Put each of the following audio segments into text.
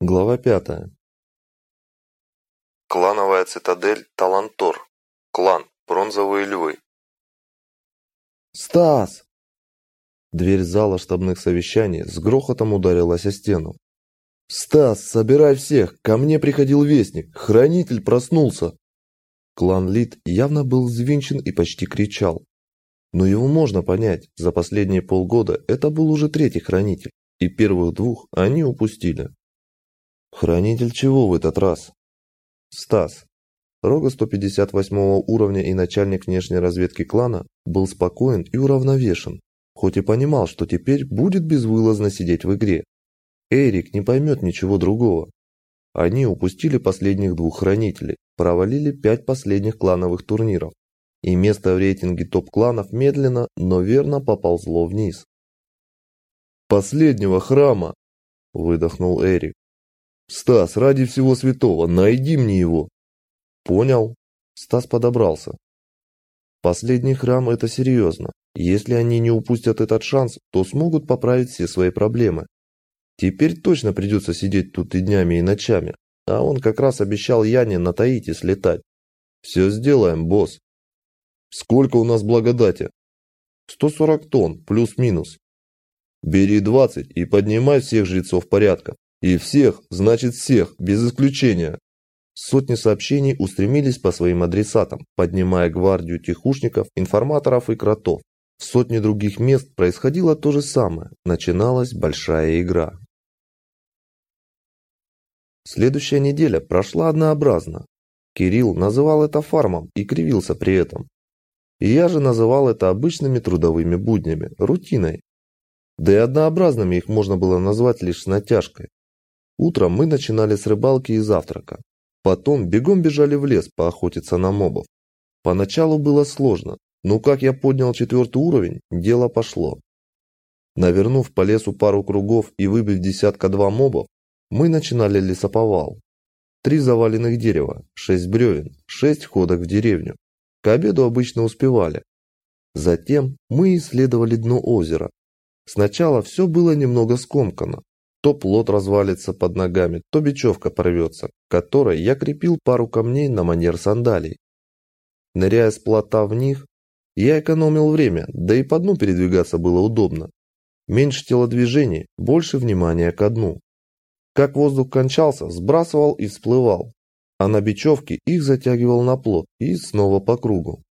Глава пятая. Клановая цитадель Талантор. Клан Бронзовые львы. «Стас!» Дверь зала штабных совещаний с грохотом ударилась о стену. «Стас, собирай всех! Ко мне приходил вестник! Хранитель проснулся!» Клан Лид явно был взвинчен и почти кричал. Но его можно понять, за последние полгода это был уже третий хранитель, и первых двух они упустили. Хранитель чего в этот раз? Стас. Рога 158 уровня и начальник внешней разведки клана был спокоен и уравновешен, хоть и понимал, что теперь будет безвылазно сидеть в игре. Эрик не поймет ничего другого. Они упустили последних двух хранителей, провалили пять последних клановых турниров, и место в рейтинге топ-кланов медленно, но верно поползло вниз. «Последнего храма!» – выдохнул Эрик. «Стас, ради всего святого, найди мне его!» «Понял». Стас подобрался. «Последний храм – это серьезно. Если они не упустят этот шанс, то смогут поправить все свои проблемы. Теперь точно придется сидеть тут и днями, и ночами. А он как раз обещал Яне на Таити слетать. Все сделаем, босс. Сколько у нас благодати? 140 тонн, плюс-минус. Бери 20 и поднимай всех жрецов порядка. И всех, значит всех, без исключения. Сотни сообщений устремились по своим адресатам, поднимая гвардию тихушников, информаторов и кротов. В сотне других мест происходило то же самое. Начиналась большая игра. Следующая неделя прошла однообразно. Кирилл называл это фармом и кривился при этом. И я же называл это обычными трудовыми буднями, рутиной. Да и однообразными их можно было назвать лишь с натяжкой. Утром мы начинали с рыбалки и завтрака. Потом бегом бежали в лес поохотиться на мобов. Поначалу было сложно, но как я поднял четвертый уровень, дело пошло. Навернув по лесу пару кругов и выбив десятка-два мобов, мы начинали лесоповал. Три заваленных дерева, шесть бревен, шесть ходок в деревню. К обеду обычно успевали. Затем мы исследовали дно озера. Сначала все было немного скомкано, то плот развалится под ногами, то бечевка порвется, которой я крепил пару камней на манер сандалий. Ныряя с плота в них, я экономил время, да и по дну передвигаться было удобно. Меньше телодвижений, больше внимания ко дну. Как воздух кончался, сбрасывал и всплывал, а на бечевке их затягивал на плот и снова по кругу.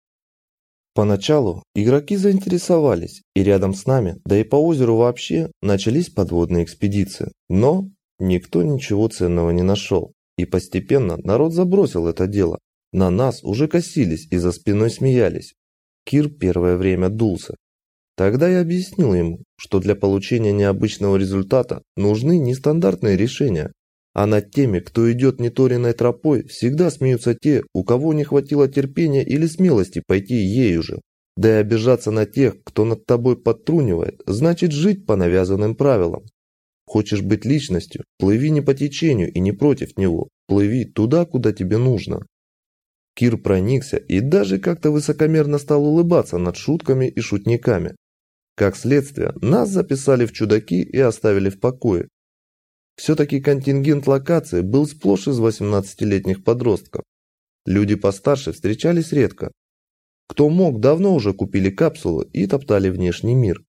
Поначалу игроки заинтересовались, и рядом с нами, да и по озеру вообще, начались подводные экспедиции. Но никто ничего ценного не нашел, и постепенно народ забросил это дело. На нас уже косились и за спиной смеялись. Кир первое время дулся. Тогда я объяснил ему, что для получения необычного результата нужны нестандартные решения, а над теми, кто идет неторенной тропой, всегда смеются те, у кого не хватило терпения или смелости пойти ею же. Да и обижаться на тех, кто над тобой подтрунивает, значит жить по навязанным правилам. Хочешь быть личностью, плыви не по течению и не против него, плыви туда, куда тебе нужно. Кир проникся и даже как-то высокомерно стал улыбаться над шутками и шутниками. Как следствие, нас записали в чудаки и оставили в покое, все-таки контингент локации был сплошь из 18-летних подростков. Люди постарше встречались редко. Кто мог, давно уже купили капсулы и топтали внешний мир.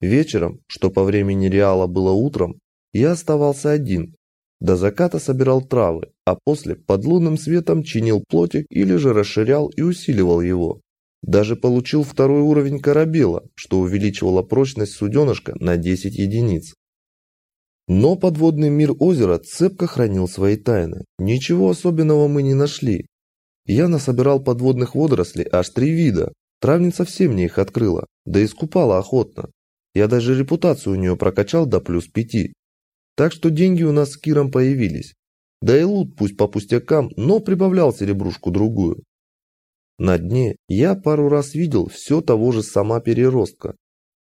Вечером, что по времени Реала было утром, я оставался один. До заката собирал травы, а после под лунным светом чинил плотик или же расширял и усиливал его. Даже получил второй уровень корабела, что увеличивало прочность суденышка на 10 единиц. Но подводный мир озера цепко хранил свои тайны. Ничего особенного мы не нашли. Я насобирал подводных водорослей аж три вида. Травница всем мне их открыла, да и скупала охотно. Я даже репутацию у нее прокачал до плюс пяти. Так что деньги у нас с Киром появились. Да и лут пусть по пустякам, но прибавлял серебрушку-другую. На дне я пару раз видел все того же сама переростка.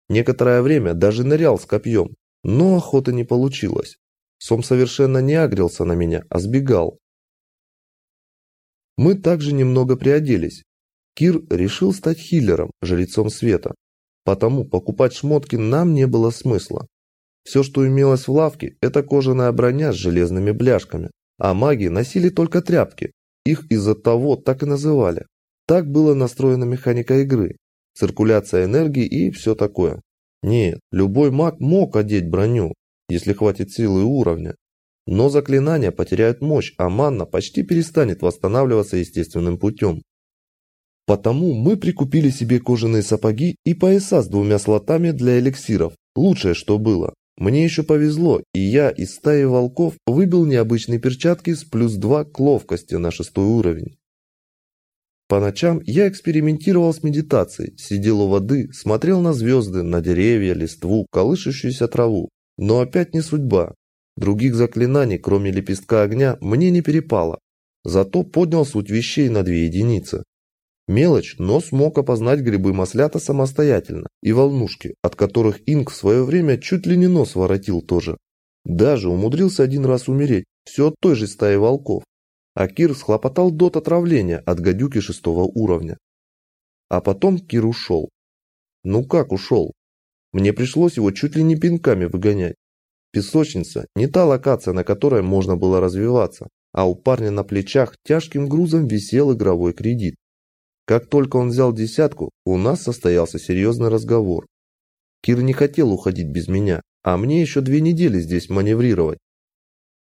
Некоторое время даже нырял с копьем, но охота не получилась. Сом совершенно не агрился на меня, а сбегал. Мы также немного приоделись. Кир решил стать хиллером, жрецом света. Потому покупать шмотки нам не было смысла. Все, что имелось в лавке, это кожаная броня с железными бляшками, а маги носили только тряпки. Их из-за того так и называли. Так была настроена механика игры, циркуляция энергии и все такое. Нет, любой маг мог одеть броню, если хватит силы и уровня. Но заклинания потеряют мощь, а манна почти перестанет восстанавливаться естественным путем. Потому мы прикупили себе кожаные сапоги и пояса с двумя слотами для эликсиров. Лучшее, что было. Мне еще повезло, и я из стаи волков выбил необычные перчатки с плюс 2 к ловкости на шестой уровень. По ночам я экспериментировал с медитацией, сидел у воды, смотрел на звезды, на деревья, листву, колышущуюся траву. Но опять не судьба. Других заклинаний, кроме лепестка огня, мне не перепало. Зато поднял суть вещей на две единицы. Мелочь, но смог опознать грибы маслята самостоятельно, и волнушки, от которых Инк в свое время чуть ли не нос воротил тоже. Даже умудрился один раз умереть, все от той же стаи волков. А Кир схлопотал дот отравления от гадюки шестого уровня. А потом Кир ушел. Ну как ушел? Мне пришлось его чуть ли не пинками выгонять. Песочница – не та локация, на которой можно было развиваться, а у парня на плечах тяжким грузом висел игровой кредит. Как только он взял десятку, у нас состоялся серьезный разговор. Кир не хотел уходить без меня, а мне еще две недели здесь маневрировать.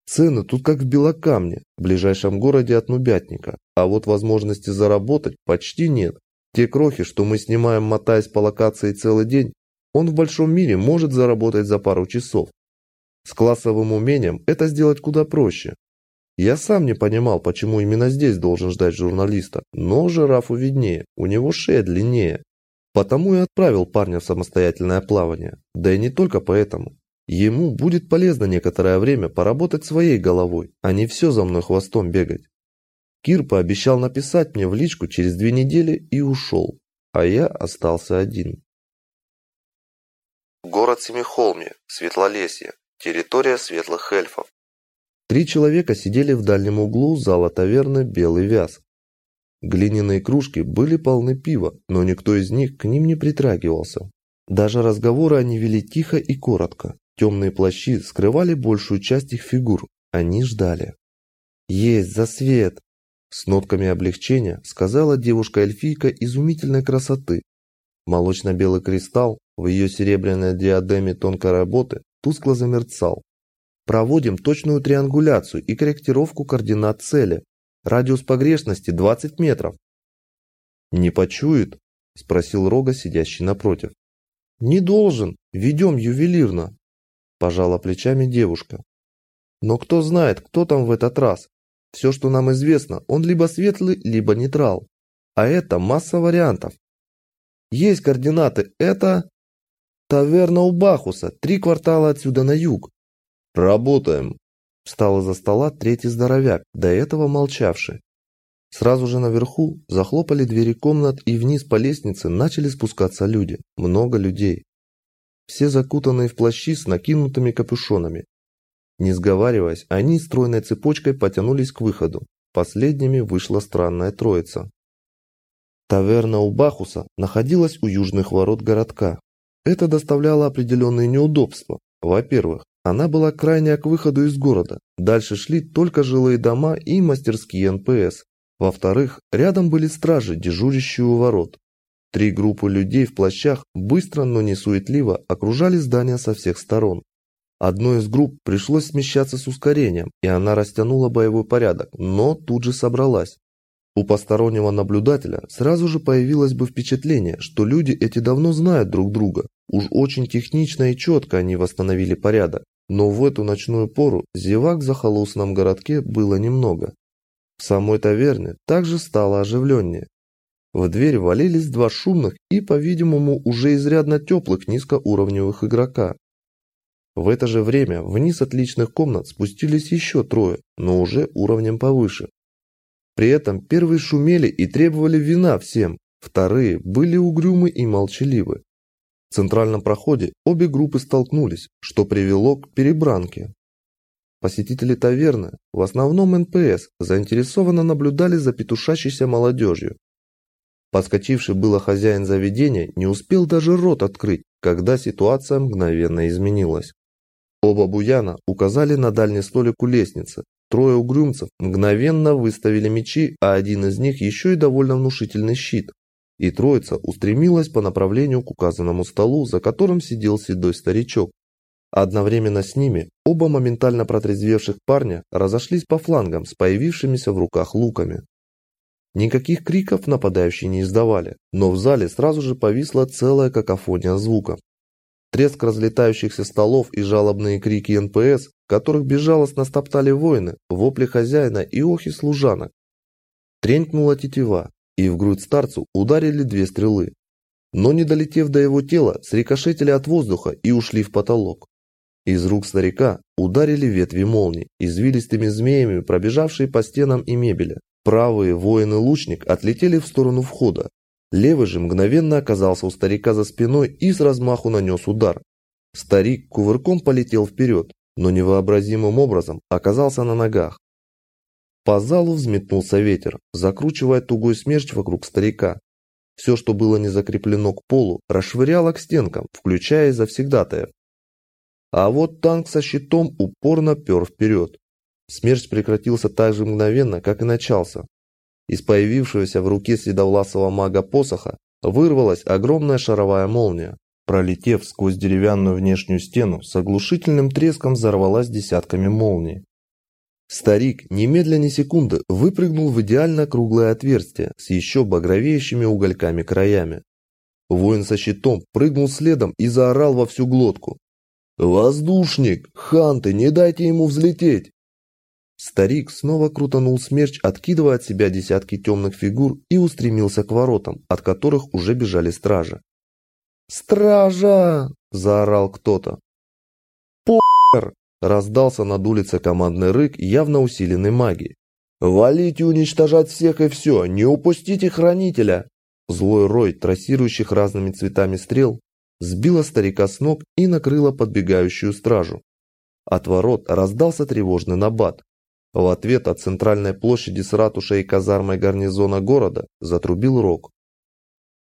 Цены тут как в Белокамне, в ближайшем городе от Нубятника, а вот возможности заработать почти нет. Те крохи, что мы снимаем, мотаясь по локации целый день, он в большом мире может заработать за пару часов. С классовым умением это сделать куда проще. Я сам не понимал, почему именно здесь должен ждать журналиста, но жирафу виднее, у него шея длиннее. Потому и отправил парня в самостоятельное плавание. Да и не только поэтому. Ему будет полезно некоторое время поработать своей головой, а не все за мной хвостом бегать. Кир пообещал написать мне в личку через две недели и ушел, а я остался один. Город Семихолме, Светлолесье, территория светлых эльфов. Три человека сидели в дальнем углу зала таверны «Белый вяз». Глиняные кружки были полны пива, но никто из них к ним не притрагивался. Даже разговоры они вели тихо и коротко. Темные плащи скрывали большую часть их фигур. Они ждали. «Есть засвет!» С нотками облегчения сказала девушка-эльфийка изумительной красоты. Молочно-белый кристалл в ее серебряной диадеме тонкой работы тускло замерцал, Проводим точную триангуляцию и корректировку координат цели. Радиус погрешности 20 метров. «Не почует?» – спросил Рога, сидящий напротив. «Не должен. Ведем ювелирно», – пожала плечами девушка. «Но кто знает, кто там в этот раз? Все, что нам известно, он либо светлый, либо нейтрал. А это масса вариантов. Есть координаты. Это... Таверна у Бахуса, три квартала отсюда на юг. «Работаем!» Встал из-за стола третий здоровяк, до этого молчавший. Сразу же наверху захлопали двери комнат и вниз по лестнице начали спускаться люди. Много людей. Все закутанные в плащи с накинутыми капюшонами. Не сговариваясь, они стройной цепочкой потянулись к выходу. Последними вышла странная троица. Таверна у Бахуса находилась у южных ворот городка. Это доставляло определенные неудобства. Во-первых, она была крайняя к выходу из города. Дальше шли только жилые дома и мастерские НПС. Во-вторых, рядом были стражи, дежурящие у ворот. Три группы людей в плащах быстро, но не суетливо окружали здание со всех сторон. Одной из групп пришлось смещаться с ускорением, и она растянула боевой порядок, но тут же собралась. У постороннего наблюдателя сразу же появилось бы впечатление, что люди эти давно знают друг друга. Уж очень технично и четко они восстановили порядок. Но в эту ночную пору зевак в захолустном городке было немного. В самой таверне также стало оживленнее. В дверь валились два шумных и, по-видимому, уже изрядно теплых низкоуровневых игрока. В это же время вниз от личных комнат спустились еще трое, но уже уровнем повыше. При этом первые шумели и требовали вина всем, вторые были угрюмы и молчаливы. В центральном проходе обе группы столкнулись, что привело к перебранке. Посетители таверны, в основном НПС, заинтересованно наблюдали за петушащейся молодежью. Подскочивший было хозяин заведения не успел даже рот открыть, когда ситуация мгновенно изменилась. Оба буяна указали на дальний столик у лестницы. Трое угрюмцев мгновенно выставили мечи, а один из них еще и довольно внушительный щит. И троица устремилась по направлению к указанному столу, за которым сидел седой старичок. Одновременно с ними оба моментально протрезвевших парня разошлись по флангам с появившимися в руках луками. Никаких криков нападающие не издавали, но в зале сразу же повисла целая какофония звуков. Треск разлетающихся столов и жалобные крики НПС, которых безжалостно стоптали воины, вопли хозяина и охи служанок. Тренькнула тетива, и в грудь старцу ударили две стрелы. Но не долетев до его тела, срикошетили от воздуха и ушли в потолок. Из рук старика ударили ветви молний, извилистыми змеями пробежавшие по стенам и мебели. Правые воины-лучник отлетели в сторону входа. Левый же мгновенно оказался у старика за спиной и с размаху нанес удар. Старик кувырком полетел вперед, но невообразимым образом оказался на ногах. По залу взметнулся ветер, закручивая тугой смерч вокруг старика. Все, что было не закреплено к полу, расшвыряло к стенкам, включая завсегдатаев. А вот танк со щитом упорно пер вперед. Смерч прекратился так же мгновенно, как и начался. Из появившегося в руке седовласого мага посоха вырвалась огромная шаровая молния. Пролетев сквозь деревянную внешнюю стену, с оглушительным треском взорвалась десятками молний. Старик, немедля ни секунды, выпрыгнул в идеально круглое отверстие с еще багровеющими угольками краями. Воин со щитом прыгнул следом и заорал во всю глотку. «Воздушник! Ханты, не дайте ему взлететь!» Старик снова крутанул смерч, откидывая от себя десятки темных фигур и устремился к воротам, от которых уже бежали стражи. «Стража!» – заорал кто-то. «Похер!» Раздался над улицей командный рык, явно усиленный магией. «Валить и уничтожать всех и все! Не упустите хранителя!» Злой рой, трассирующих разными цветами стрел, сбила старика с ног и накрыла подбегающую стражу. От ворот раздался тревожный набат. В ответ от центральной площади с ратушей и казармой гарнизона города затрубил рог.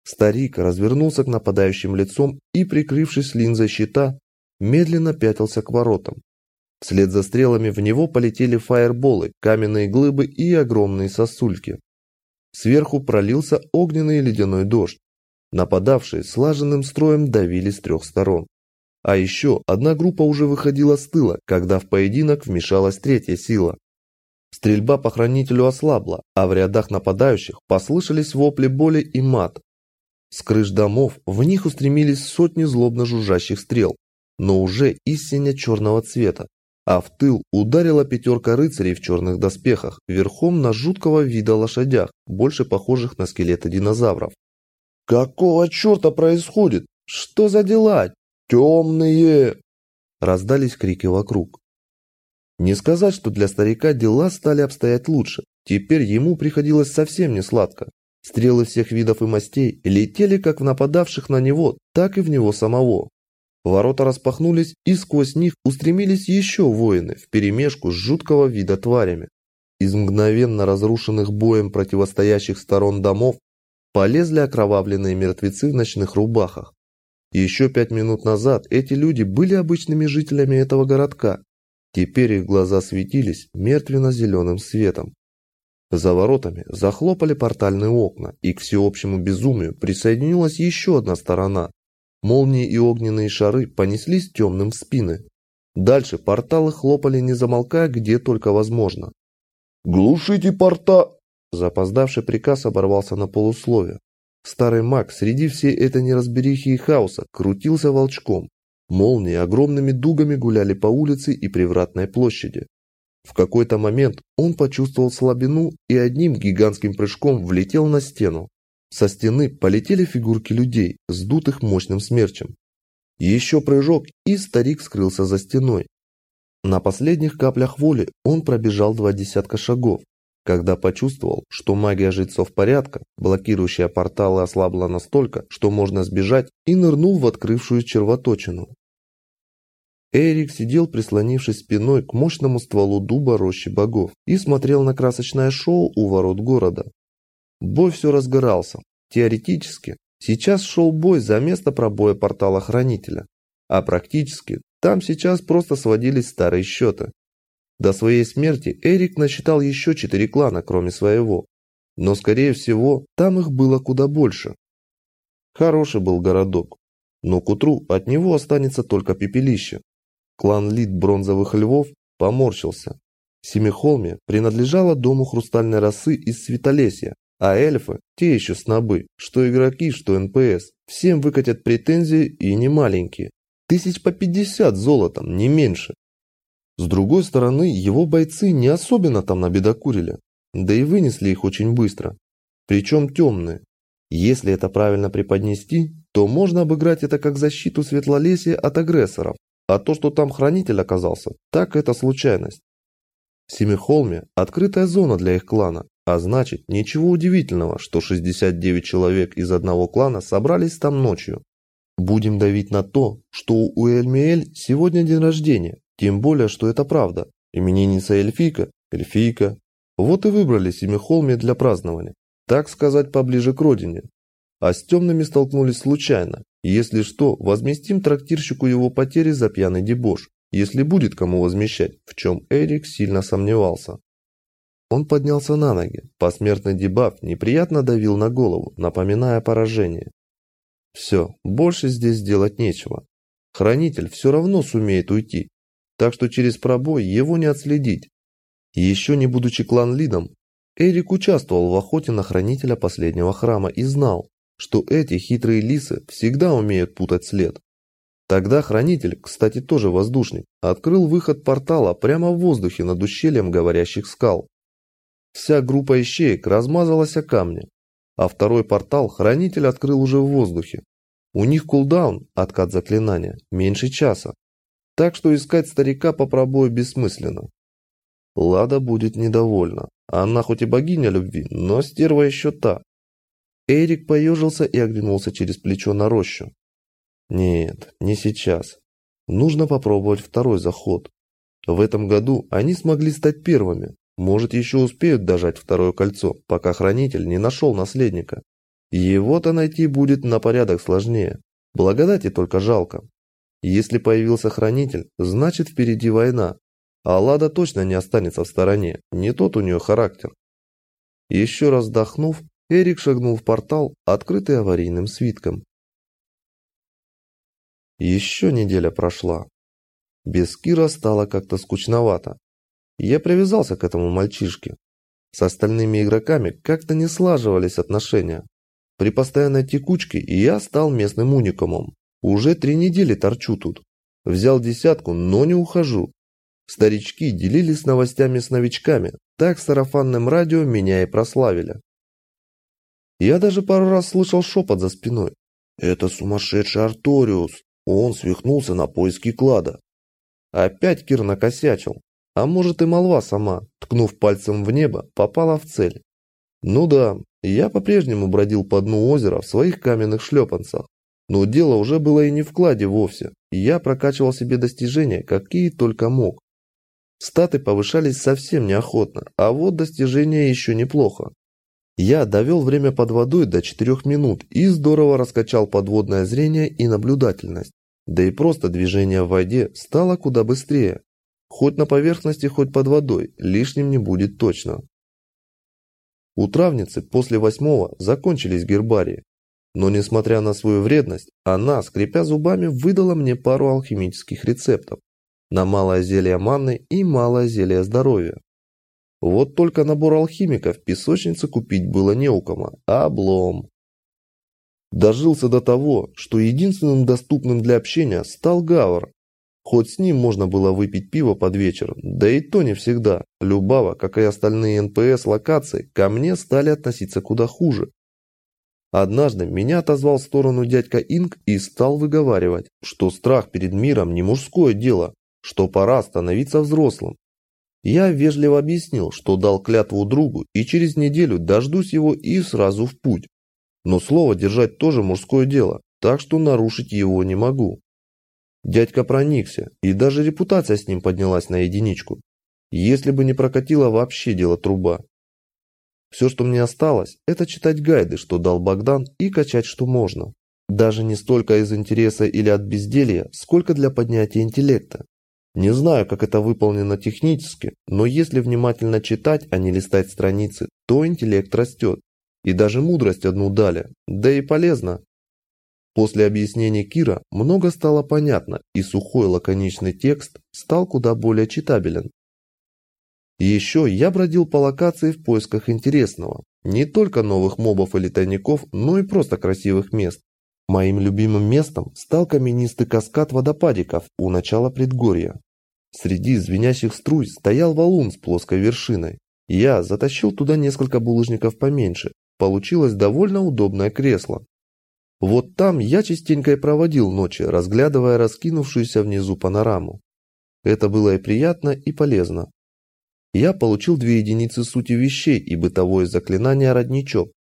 Старик развернулся к нападающим лицом и, прикрывшись линзой щита, медленно пятился к воротам. Вслед за стрелами в него полетели фаерболы, каменные глыбы и огромные сосульки. Сверху пролился огненный ледяной дождь. Нападавшие слаженным строем давили с трех сторон. А еще одна группа уже выходила с тыла, когда в поединок вмешалась третья сила. Стрельба по хранителю ослабла, а в рядах нападающих послышались вопли боли и мат. С крыш домов в них устремились сотни злобно жужжащих стрел, но уже из сине-черного цвета, а в тыл ударила пятерка рыцарей в черных доспехах, верхом на жуткого вида лошадях, больше похожих на скелеты динозавров. «Какого черта происходит? Что за дела? Темные!» Раздались крики вокруг. Не сказать, что для старика дела стали обстоять лучше. Теперь ему приходилось совсем не сладко. Стрелы всех видов и мастей летели как в нападавших на него, так и в него самого. Ворота распахнулись, и сквозь них устремились еще воины вперемешку с жуткого вида тварями. Из мгновенно разрушенных боем противостоящих сторон домов полезли окровавленные мертвецы в ночных рубахах. Еще пять минут назад эти люди были обычными жителями этого городка. Теперь их глаза светились мертвенно-зеленым светом. За воротами захлопали портальные окна, и к всеобщему безумию присоединилась еще одна сторона, Молнии и огненные шары понеслись темным в спины. Дальше порталы хлопали не замолкая, где только возможно. «Глушите порта!» Запоздавший приказ оборвался на полуслове. Старый маг среди всей этой неразберихи и хаоса крутился волчком. Молнии огромными дугами гуляли по улице и привратной площади. В какой-то момент он почувствовал слабину и одним гигантским прыжком влетел на стену. Со стены полетели фигурки людей, сдутых мощным смерчем. Еще прыжок, и старик скрылся за стеной. На последних каплях воли он пробежал два десятка шагов, когда почувствовал, что магия жрецов порядка, блокирующая порталы, ослабла настолько, что можно сбежать, и нырнул в открывшую червоточину. Эрик сидел, прислонившись спиной к мощному стволу дуба рощи богов и смотрел на красочное шоу у ворот города. Бой все разгорался. Теоретически, сейчас шел бой за место пробоя портала Хранителя, а практически Там сейчас просто сводились старые счеты. До своей смерти Эрик насчитал еще четыре клана, кроме своего. Но, скорее всего, там их было куда больше. Хороший был городок. Но к утру от него останется только пепелище. Клан lead Бронзовых Львов поморщился. Семихолме принадлежало дому Хрустальной Росы из Светолесья, а эльфы – те еще снобы, что игроки, что НПС. Всем выкатят претензии и не маленькие. Тысяч по пятьдесят золотом, не меньше. С другой стороны, его бойцы не особенно там набедокурили. Да и вынесли их очень быстро. Причем темные. Если это правильно преподнести, то можно обыграть это как защиту Светлолесья от агрессоров. А то, что там хранитель оказался, так это случайность. В Семихолме открытая зона для их клана, а значит, ничего удивительного, что 69 человек из одного клана собрались там ночью. Будем давить на то, что у Эльмиэль сегодня день рождения, тем более, что это правда. Именинница Эльфийка, Эльфийка. Вот и выбрали Семихолме для празднования. Так сказать, поближе к родине. А с темными столкнулись случайно. Если что, возместим трактирщику его потери за пьяный дебош, если будет кому возмещать, в чем Эрик сильно сомневался. Он поднялся на ноги. Посмертный дебаф неприятно давил на голову, напоминая поражение. Все, больше здесь делать нечего. Хранитель все равно сумеет уйти, так что через пробой его не отследить. еще не будучи клан-лидом, Эрик участвовал в охоте на хранителя последнего храма и знал, что эти хитрые лисы всегда умеют путать след. Тогда хранитель, кстати тоже воздушник, открыл выход портала прямо в воздухе над ущельем говорящих скал. Вся группа ищеек размазалась о камни, а второй портал хранитель открыл уже в воздухе. У них кулдаун, откат заклинания, меньше часа. Так что искать старика по пробою бессмысленно. Лада будет недовольна. Она хоть и богиня любви, но стерва еще та. Эрик поежился и оглянулся через плечо на рощу. Нет, не сейчас. Нужно попробовать второй заход. В этом году они смогли стать первыми, может, еще успеют дожать второе кольцо, пока хранитель не нашел наследника. Его-то найти будет на порядок сложнее. Благодати только жалко. Если появился хранитель, значит впереди война. А Лада точно не останется в стороне, не тот у нее характер. Еще раз вдохнув, Эрик шагнул в портал, открытый аварийным свитком. Еще неделя прошла. Без Кира стало как-то скучновато. Я привязался к этому мальчишке. С остальными игроками как-то не слаживались отношения. При постоянной текучке я стал местным уникумом. Уже три недели торчу тут. Взял десятку, но не ухожу. Старички делились новостями с новичками, так сарафанным радио меня и прославили. Я даже пару раз слышал шепот за спиной. «Это сумасшедший Арториус! Он свихнулся на поиски клада!» Опять Кир накосячил. А может и молва сама, ткнув пальцем в небо, попала в цель. Ну да, я по-прежнему бродил по дну озера в своих каменных шлепанцах. Но дело уже было и не в кладе вовсе, и я прокачивал себе достижения, какие только мог. Статы повышались совсем неохотно, а вот достижения еще неплохо. Я довел время под водой до 4 минут и здорово раскачал подводное зрение и наблюдательность. Да и просто движение в воде стало куда быстрее. Хоть на поверхности, хоть под водой, лишним не будет точно. У травницы после восьмого закончились гербарии. Но несмотря на свою вредность, она, скрипя зубами, выдала мне пару алхимических рецептов на малое зелье манны и малое зелье здоровья. Вот только набор алхимиков песочнице купить было не у кого, а облом. Дожился до того, что единственным доступным для общения стал Гавр, Хоть с ним можно было выпить пиво под вечер, да и то не всегда. Любава, как и остальные НПС локации, ко мне стали относиться куда хуже. Однажды меня отозвал в сторону дядька Инг и стал выговаривать, что страх перед миром не мужское дело, что пора становиться взрослым. Я вежливо объяснил, что дал клятву другу и через неделю дождусь его и сразу в путь. Но слово держать тоже мужское дело, так что нарушить его не могу. Дядька проникся, и даже репутация с ним поднялась на единичку. Если бы не прокатило вообще дело труба. Все, что мне осталось, это читать гайды, что дал Богдан, и качать, что можно. Даже не столько из интереса или от безделья, сколько для поднятия интеллекта. Не знаю, как это выполнено технически, но если внимательно читать, а не листать страницы, то интеллект растет. И даже мудрость одну дали, да и полезно. После объяснений Кира много стало понятно, и сухой лаконичный текст стал куда более читабелен. Еще я бродил по локации в поисках интересного. Не только новых мобов или тайников, но и просто красивых мест. Моим любимым местом стал каменистый каскад водопадиков у начала предгорья. Среди звенящих струй стоял валун с плоской вершиной. Я затащил туда несколько булыжников поменьше. Получилось довольно удобное кресло. Вот там я частенько и проводил ночи, разглядывая раскинувшуюся внизу панораму. Это было и приятно, и полезно. Я получил две единицы сути вещей и бытовое заклинание «Родничок».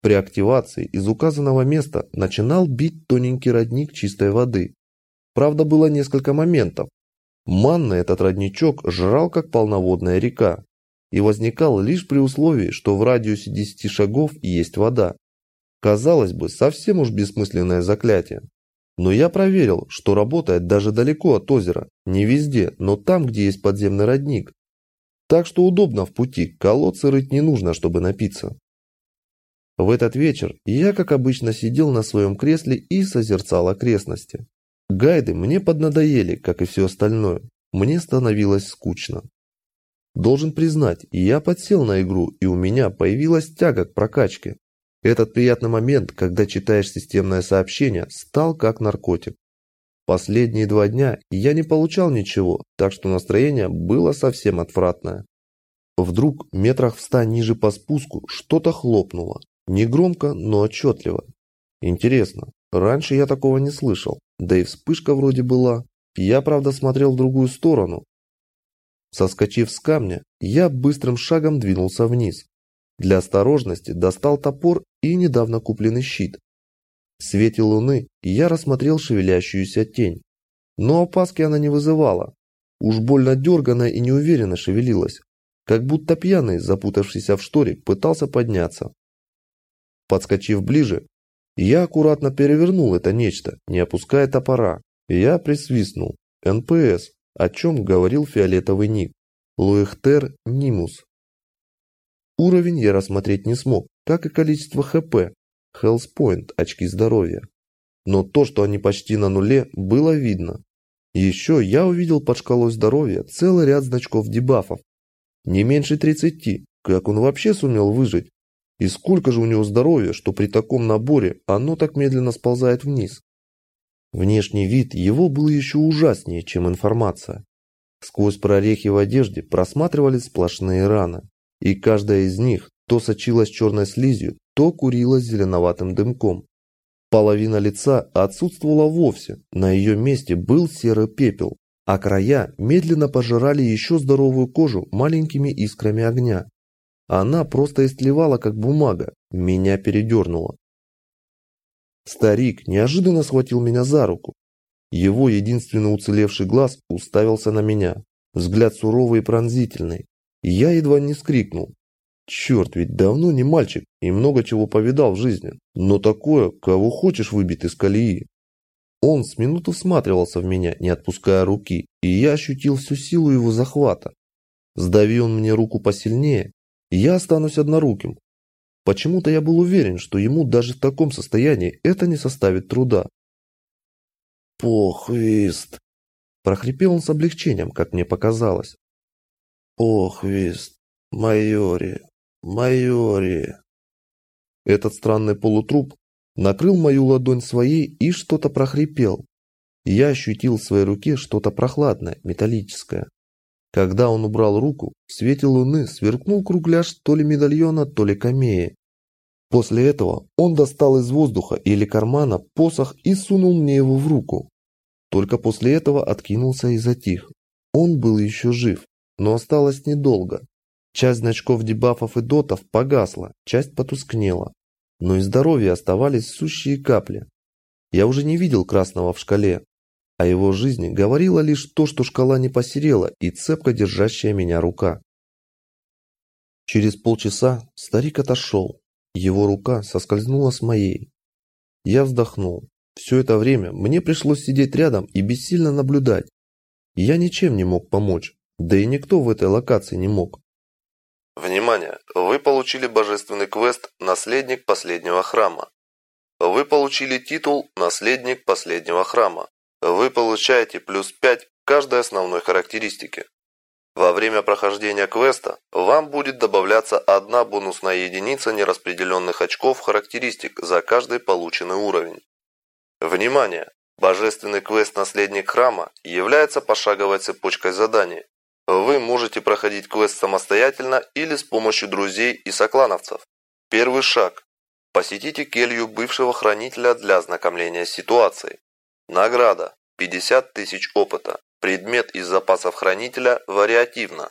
При активации из указанного места начинал бить тоненький родник чистой воды. Правда, было несколько моментов. Манна этот родничок жрал, как полноводная река, и возникал лишь при условии, что в радиусе 10 шагов есть вода. Казалось бы, совсем уж бессмысленное заклятие. Но я проверил, что работает даже далеко от озера, не везде, но там, где есть подземный родник. Так что удобно в пути, колодцы рыть не нужно, чтобы напиться. В этот вечер я, как обычно, сидел на своем кресле и созерцал окрестности. Гайды мне поднадоели, как и все остальное. Мне становилось скучно. Должен признать, я подсел на игру, и у меня появилась тяга к прокачке. Этот приятный момент, когда читаешь системное сообщение, стал как наркотик. Последние два дня я не получал ничего, так что настроение было совсем отвратное. Вдруг метрах в ста ниже по спуску что-то хлопнуло. Негромко, но отчетливо. Интересно, раньше я такого не слышал, да и вспышка вроде была. Я, правда, смотрел в другую сторону. Соскочив с камня, я быстрым шагом двинулся вниз. Для осторожности достал топор и недавно купленный щит. В свете луны я рассмотрел шевелящуюся тень. Но опаски она не вызывала. Уж больно дерганно и неуверенно шевелилась, как будто пьяный, запутавшийся в шторе, пытался подняться. Подскочив ближе, я аккуратно перевернул это нечто, не опуская топора. Я присвистнул. НПС, о чем говорил фиолетовый ник. Луэхтер Нимус. Уровень я рассмотреть не смог, как и количество ХП, health point, очки здоровья. Но то, что они почти на нуле, было видно. Еще я увидел под шкалой здоровья целый ряд значков дебафов. Не меньше 30, как он вообще сумел выжить? И сколько же у него здоровья, что при таком наборе оно так медленно сползает вниз? Внешний вид его был еще ужаснее, чем информация. Сквозь прорехи в одежде просматривались сплошные раны и каждая из них то сочилась черной слизью, то курилась зеленоватым дымком. Половина лица отсутствовала вовсе, на ее месте был серый пепел, а края медленно пожирали еще здоровую кожу маленькими искрами огня. Она просто истлевала, как бумага, меня передернуло. Старик неожиданно схватил меня за руку. Его единственный уцелевший глаз уставился на меня, взгляд суровый и пронзительный. Я едва не скрикнул. Черт, ведь давно не мальчик и много чего повидал в жизни, но такое, кого хочешь выбить из колеи. Он с минуту всматривался в меня, не отпуская руки, и я ощутил всю силу его захвата. Сдави он мне руку посильнее, я останусь одноруким. Почему-то я был уверен, что ему даже в таком состоянии это не составит труда. «Похвист!» – прохрипел он с облегчением, как мне показалось. «Охвист, майори, майори!» Этот странный полутруп накрыл мою ладонь своей и что-то прохрипел. Я ощутил в своей руке что-то прохладное, металлическое. Когда он убрал руку, в свете луны сверкнул кругляш то ли медальона, то ли камеи. После этого он достал из воздуха или кармана посох и сунул мне его в руку. Только после этого откинулся и затих. Он был еще жив но осталось недолго. Часть значков дебафов и дотов погасла, часть потускнела. Но и здоровья оставались сущие капли. Я уже не видел красного в шкале. О его жизни говорило лишь то, что шкала не посерела и цепко держащая меня рука. Через полчаса старик отошел. Его рука соскользнула с моей. Я вздохнул. Все это время мне пришлось сидеть рядом и бессильно наблюдать. Я ничем не мог помочь, да и никто в этой локации не мог. Внимание! Вы получили божественный квест «Наследник последнего храма». Вы получили титул «Наследник последнего храма». Вы получаете плюс 5 к каждой основной характеристике. Во время прохождения квеста вам будет добавляться одна бонусная единица нераспределенных очков характеристик за каждый полученный уровень. Внимание! Божественный квест «Наследник храма» является пошаговой цепочкой заданий. Вы можете проходить квест самостоятельно или с помощью друзей и соклановцев. Первый шаг. Посетите келью бывшего хранителя для ознакомления с ситуацией. Награда. 50 тысяч опыта. Предмет из запасов хранителя вариативно.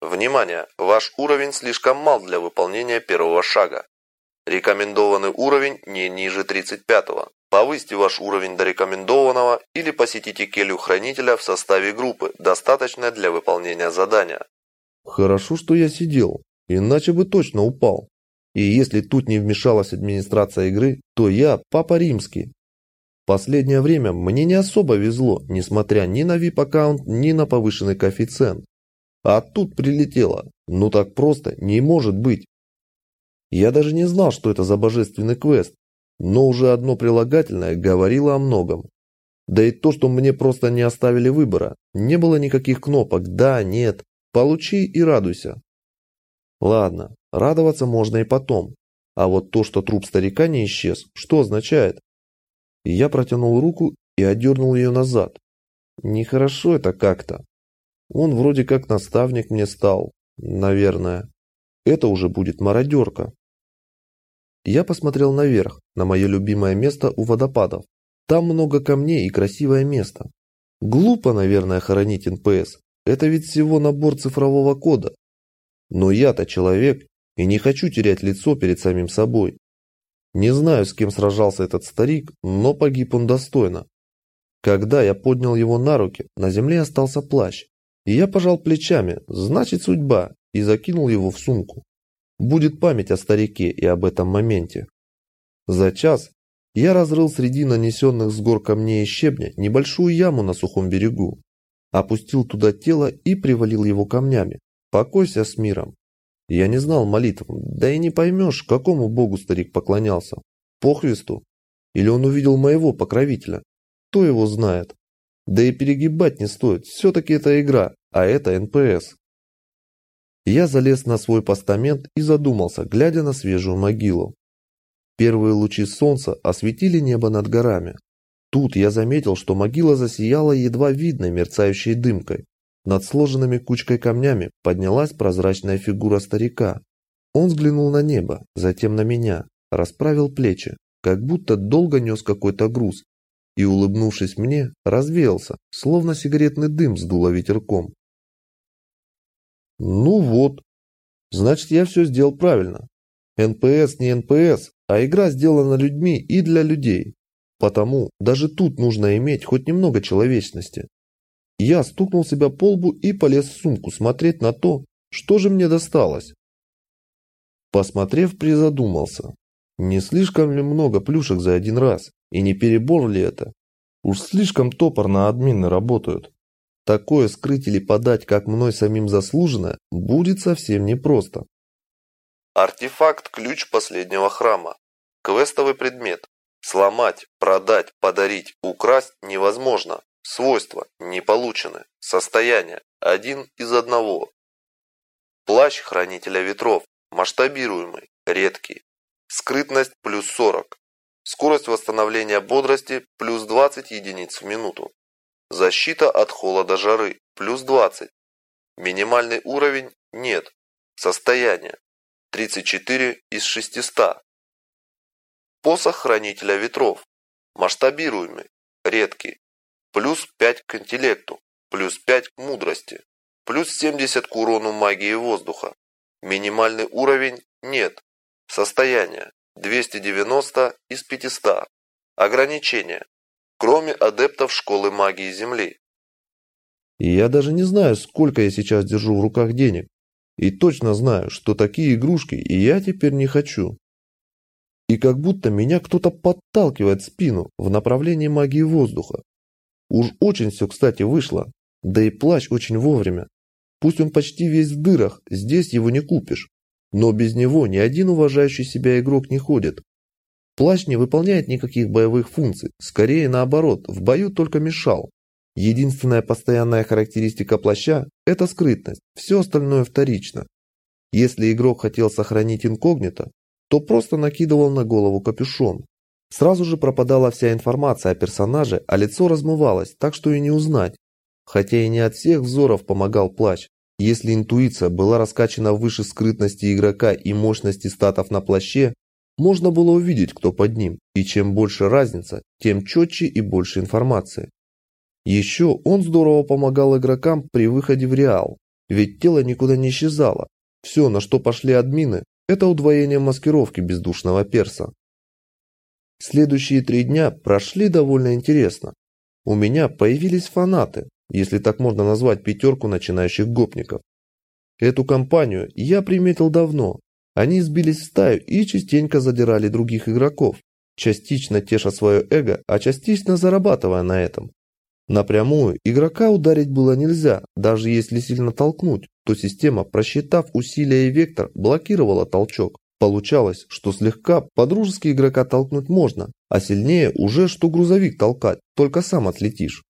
Внимание! Ваш уровень слишком мал для выполнения первого шага. Рекомендованный уровень не ниже 35 -го. Повысьте ваш уровень до рекомендованного или посетите келью хранителя в составе группы, достаточной для выполнения задания. Хорошо, что я сидел, иначе бы точно упал. И если тут не вмешалась администрация игры, то я папа римский. Последнее время мне не особо везло, несмотря ни на VIP-аккаунт, ни на повышенный коэффициент. А тут прилетело. Ну так просто не может быть. Я даже не знал, что это за божественный квест, но уже одно прилагательное говорило о многом. Да и то, что мне просто не оставили выбора. Не было никаких кнопок «да», «нет», «получи» и «радуйся». Ладно, радоваться можно и потом. А вот то, что труп старика не исчез, что означает? Я протянул руку и отдернул ее назад. Нехорошо это как-то. Он вроде как наставник мне стал, наверное. Это уже будет мародерка. Я посмотрел наверх, на мое любимое место у водопадов. Там много камней и красивое место. Глупо, наверное, хоронить НПС. Это ведь всего набор цифрового кода. Но я-то человек и не хочу терять лицо перед самим собой. Не знаю, с кем сражался этот старик, но погиб он достойно. Когда я поднял его на руки, на земле остался плащ. И я пожал плечами, значит судьба, и закинул его в сумку. Будет память о старике и об этом моменте. За час я разрыл среди нанесенных с гор камней и щебня небольшую яму на сухом берегу. Опустил туда тело и привалил его камнями. Покойся с миром. Я не знал молитв, да и не поймешь, какому богу старик поклонялся. Похвисту? Или он увидел моего покровителя? Кто его знает? Да и перегибать не стоит, все-таки это игра, а это НПС. Я залез на свой постамент и задумался, глядя на свежую могилу. Первые лучи солнца осветили небо над горами. Тут я заметил, что могила засияла едва видной мерцающей дымкой. Над сложенными кучкой камнями поднялась прозрачная фигура старика. Он взглянул на небо, затем на меня, расправил плечи, как будто долго нес какой-то груз, и, улыбнувшись мне, развеялся, словно сигаретный дым сдуло ветерком. Ну вот, значит я все сделал правильно. НПС не НПС, а игра сделана людьми и для людей. Потому даже тут нужно иметь хоть немного человечности. Я стукнул себя по лбу и полез в сумку смотреть на то, что же мне досталось. Посмотрев, призадумался. Не слишком ли много плюшек за один раз? И не перебор ли это? Уж слишком топорно админы работают. Такое скрыть или подать, как мной самим заслужено, будет совсем непросто. Артефакт-ключ последнего храма. Квестовый предмет. Сломать, продать, подарить, украсть невозможно. Свойства не получены. Состояние один из одного. Плащ хранителя ветров. Масштабируемый. Редкий. Скрытность плюс 40. Скорость восстановления бодрости плюс 20 единиц в минуту. Защита от холода жары плюс 20. Минимальный уровень нет. Состояние 34 из 600. Посох хранителя ветров. Масштабируемый. Редкий плюс 5 к интеллекту, плюс 5 к мудрости, плюс 70 к урону магии воздуха. Минимальный уровень нет. Состояние 290 из 500. Ограничения. Кроме адептов школы магии Земли. И я даже не знаю, сколько я сейчас держу в руках денег. И точно знаю, что такие игрушки и я теперь не хочу. и как будто меня кто-то подталкивает спину в направлении магии воздуха. Уж очень все, кстати, вышло. Да и плащ очень вовремя. Пусть он почти весь в дырах, здесь его не купишь. Но без него ни один уважающий себя игрок не ходит. Плащ не выполняет никаких боевых функций, скорее наоборот, в бою только мешал. Единственная постоянная характеристика плаща – это скрытность, все остальное вторично. Если игрок хотел сохранить инкогнито, то просто накидывал на голову капюшон. Сразу же пропадала вся информация о персонаже, а лицо размывалось, так что и не узнать. Хотя и не от всех взоров помогал плащ. Если интуиция была раскачана выше скрытности игрока и мощности статов на плаще, можно было увидеть, кто под ним, и чем больше разница, тем четче и больше информации. Еще он здорово помогал игрокам при выходе в реал, ведь тело никуда не исчезало. Все, на что пошли админы, это удвоение маскировки бездушного перса. Следующие три дня прошли довольно интересно. У меня появились фанаты, если так можно назвать пятерку начинающих гопников. Эту компанию я приметил давно. Они сбились в стаю и частенько задирали других игроков, частично теша свое эго, а частично зарабатывая на этом. Напрямую игрока ударить было нельзя, даже если сильно толкнуть, то система, просчитав усилия и вектор, блокировала толчок. Получалось, что слегка по-дружески игрока толкнуть можно, а сильнее уже что грузовик толкать, только сам отлетишь.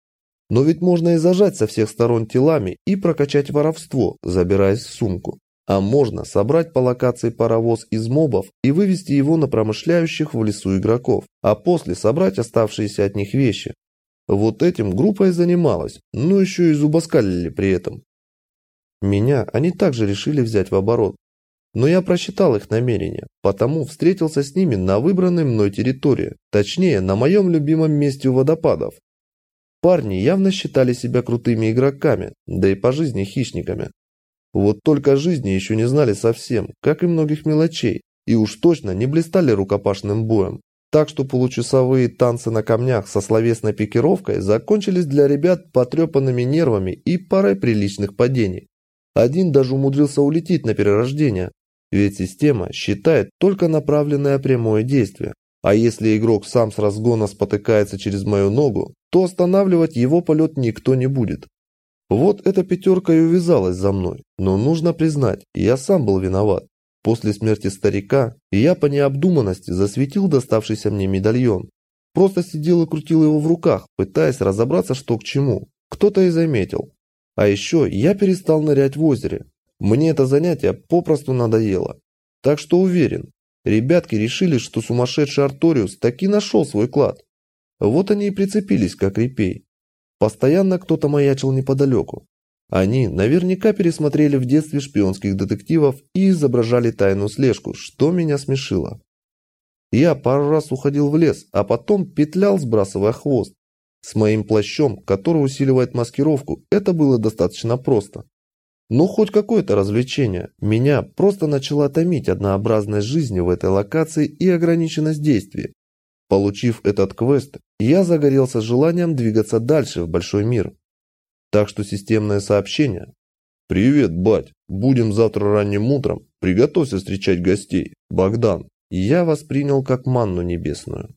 Но ведь можно и зажать со всех сторон телами и прокачать воровство, забираясь в сумку. А можно собрать по локации паровоз из мобов и вывести его на промышляющих в лесу игроков, а после собрать оставшиеся от них вещи. Вот этим группа и занималась, ну еще и зубоскалили при этом. Меня они также решили взять в оборот. Но я просчитал их намерения, потому встретился с ними на выбранной мной территории, точнее, на моем любимом месте у водопадов, Парни явно считали себя крутыми игроками, да и по жизни хищниками. Вот только жизни еще не знали совсем, как и многих мелочей, и уж точно не блистали рукопашным боем. Так что получасовые танцы на камнях со словесной пикировкой закончились для ребят потрепанными нервами и парой приличных падений. Один даже умудрился улететь на перерождение, ведь система считает только направленное прямое действие. А если игрок сам с разгона спотыкается через мою ногу, то останавливать его полет никто не будет. Вот эта пятерка и увязалась за мной, но нужно признать, я сам был виноват. После смерти старика я по необдуманности засветил доставшийся мне медальон. Просто сидел и крутил его в руках, пытаясь разобраться, что к чему. Кто-то и заметил. А еще я перестал нырять в озере. Мне это занятие попросту надоело. Так что уверен, Ребятки решили, что сумасшедший Арториус таки нашел свой клад. Вот они и прицепились, как репей. Постоянно кто-то маячил неподалеку. Они наверняка пересмотрели в детстве шпионских детективов и изображали тайную слежку, что меня смешило. Я пару раз уходил в лес, а потом петлял, сбрасывая хвост. С моим плащом, который усиливает маскировку, это было достаточно просто. Ну, хоть какое-то развлечение. Меня просто начала томить однообразность жизни в этой локации и ограниченность действий. Получив этот квест, я загорелся желанием двигаться дальше в большой мир. Так что системное сообщение «Привет, бать! Будем завтра ранним утром. Приготовься встречать гостей. Богдан». Я воспринял как манну небесную.